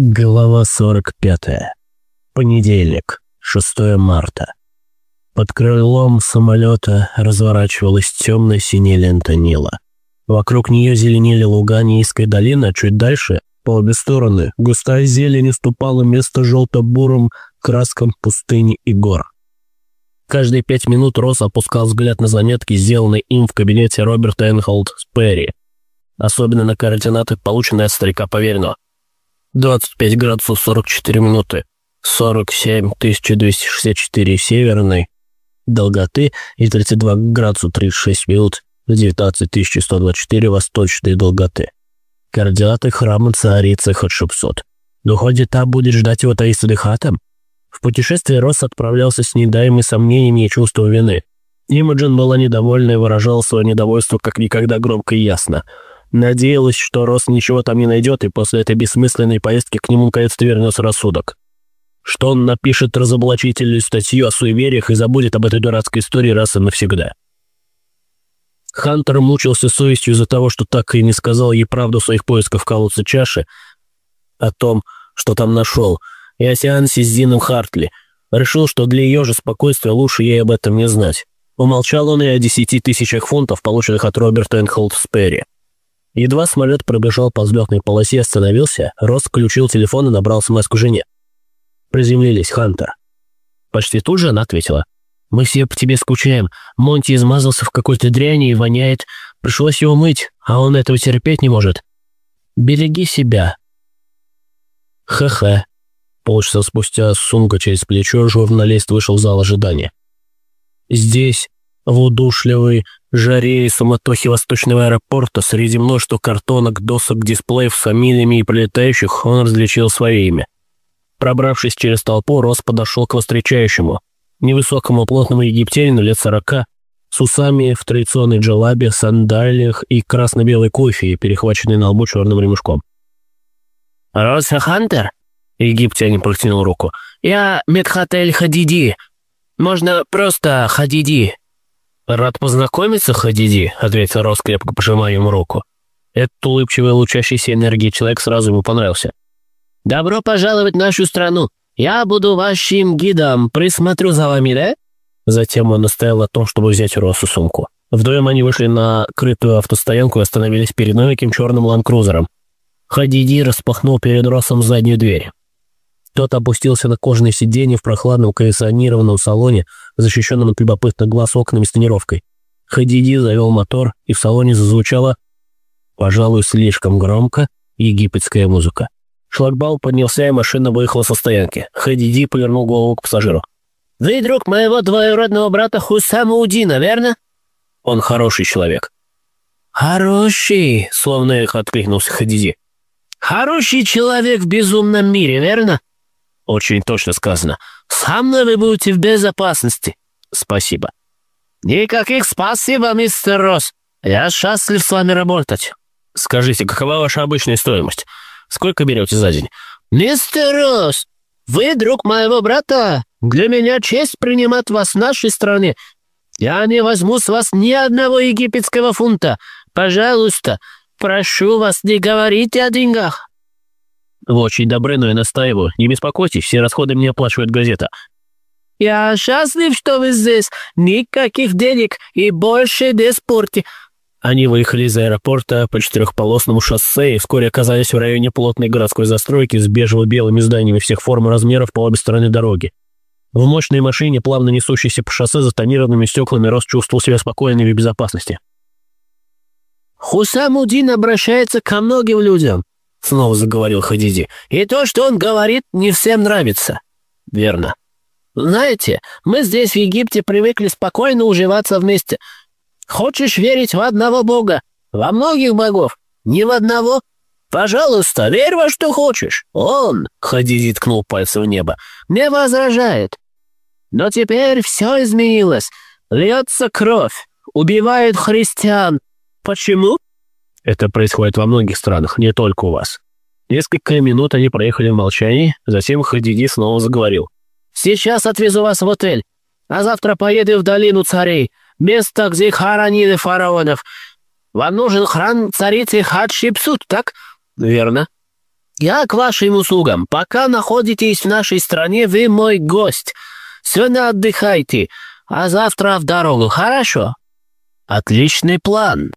Глава 45. Понедельник, 6 марта. Под крылом самолета разворачивалась темная синяя лента Нила. Вокруг нее зеленели луга низкой долины, а чуть дальше, по обе стороны, густая зелень уступала место желто-бурым краскам пустыни и гор. Каждые пять минут Росс опускал взгляд на заметки, сделанные им в кабинете Роберта Энхолд Перри, особенно на координаты, полученные от старика поверенного. 25 градусов 44 минуты, 47 264 северной долготы и 32 градуса 36 минут 19 124 восточной долготы. Координаты храма царицы Хатшепсот. Выходит, там будет ждать его таинственный хатам? В путешествие Росс отправлялся с недаемыми сомнениями и чувством вины. Имаджин была недовольна и выражала свое недовольство как никогда громко и ясно – Надеялась, что Рос ничего там не найдет, и после этой бессмысленной поездки к нему наконец-то вернется рассудок. Что он напишет разоблачительную статью о суевериях и забудет об этой дурацкой истории раз и навсегда. Хантер мучился совестью из-за того, что так и не сказал ей правду своих поисках в колодце чаши, о том, что там нашел, и о сеансе с Зином Хартли. Решил, что для ее же спокойствия лучше ей об этом не знать. Умолчал он и о десяти тысячах фунтов, полученных от Роберта Энхолд Сперри. Едва самолет пробежал по взлетной полосе остановился, Росс включил телефон и набрал смс жене. Приземлились, Хантер. Почти тут же она ответила. «Мы все по тебе скучаем. Монти измазался в какой-то дряни и воняет. Пришлось его мыть, а он этого терпеть не может. Береги себя». «Ха-ха». Полчаса спустя сумка через плечо журналист вышел в зал ожидания. Здесь в удушливой жаре и суматохе восточного аэропорта среди множества картонок, досок, дисплеев с фамилиями и прилетающих он различил свое имя. Пробравшись через толпу, Рос подошел к встречающему, невысокому плотному египтянину лет сорока, с усами в традиционной джалабе, сандалиях и красно-белой кофе, перехваченной на лбу черным ремешком. «Роса Хантер?» — египтянин протянул руку. «Я Медхатель Хадиди. Можно просто Хадиди. «Рад познакомиться, Хадиди», — ответил Рос, крепко пожимая ему руку. Этот улыбчивый, лучащийся энергией человек сразу ему понравился. «Добро пожаловать в нашу страну. Я буду вашим гидом, присмотрю за вами, да?» Затем он настоял о том, чтобы взять у Роса сумку. Вдвоем они вышли на крытую автостоянку и остановились перед новеньким черным ланкрузером. Хадиди распахнул перед Росом заднюю дверь. Тот опустился на кожаное сиденье в прохладном кондиционированном салоне, защищенном от любопытных глаз окнами с тонировкой. Хадиди завел мотор, и в салоне зазвучала, пожалуй, слишком громко, египетская музыка. Шлагбаум поднялся, и машина выехала со стоянки. Хадиди повернул голову к пассажиру. «Вы друг моего двоюродного брата Хусама Удина, верно?» «Он хороший человек». «Хороший», — словно их откликнулся Хадиди. «Хороший человек в безумном мире, верно?» Очень точно сказано. Со мной вы будете в безопасности. Спасибо. Никаких спасибо, мистер Росс. Я счастлив с вами работать. Скажите, какова ваша обычная стоимость? Сколько берете за день? Мистер Росс, вы друг моего брата. Для меня честь принимать вас в нашей стране. Я не возьму с вас ни одного египетского фунта. Пожалуйста, прошу вас, не говорите о деньгах. Вы очень добры, но я настаиваю. Не беспокойтесь, все расходы мне оплачивает газета. Я счастлив, что вы здесь. Никаких денег и больше не спорьте. Они выехали из аэропорта по четырехполосному шоссе и вскоре оказались в районе плотной городской застройки с бежево-белыми зданиями всех форм и размеров по обе стороны дороги. В мощной машине, плавно несущейся по шоссе за тонированными стеклами, Рос чувствовал себя спокойным и в безопасности. Хусамудин обращается ко многим людям. — снова заговорил Хадиди. «И то, что он говорит, не всем нравится». «Верно». «Знаете, мы здесь, в Египте, привыкли спокойно уживаться вместе. Хочешь верить в одного бога? Во многих богов? Не в одного? Пожалуйста, верь во что хочешь. Он, — Хадиди ткнул пальцем в небо, — не возражает. Но теперь все изменилось. Льется кровь, убивают христиан. Почему? Это происходит во многих странах, не только у вас. Несколько минут они проехали в молчании, затем Хадиди снова заговорил. «Сейчас отвезу вас в отель, а завтра поеду в долину царей, место, где хоронили фараонов. Вам нужен храм царицы Хатшепсут, так?» «Верно». Я к вашим услугам. Пока находитесь в нашей стране, вы мой гость. Сегодня отдыхайте, а завтра в дорогу, хорошо?» «Отличный план»,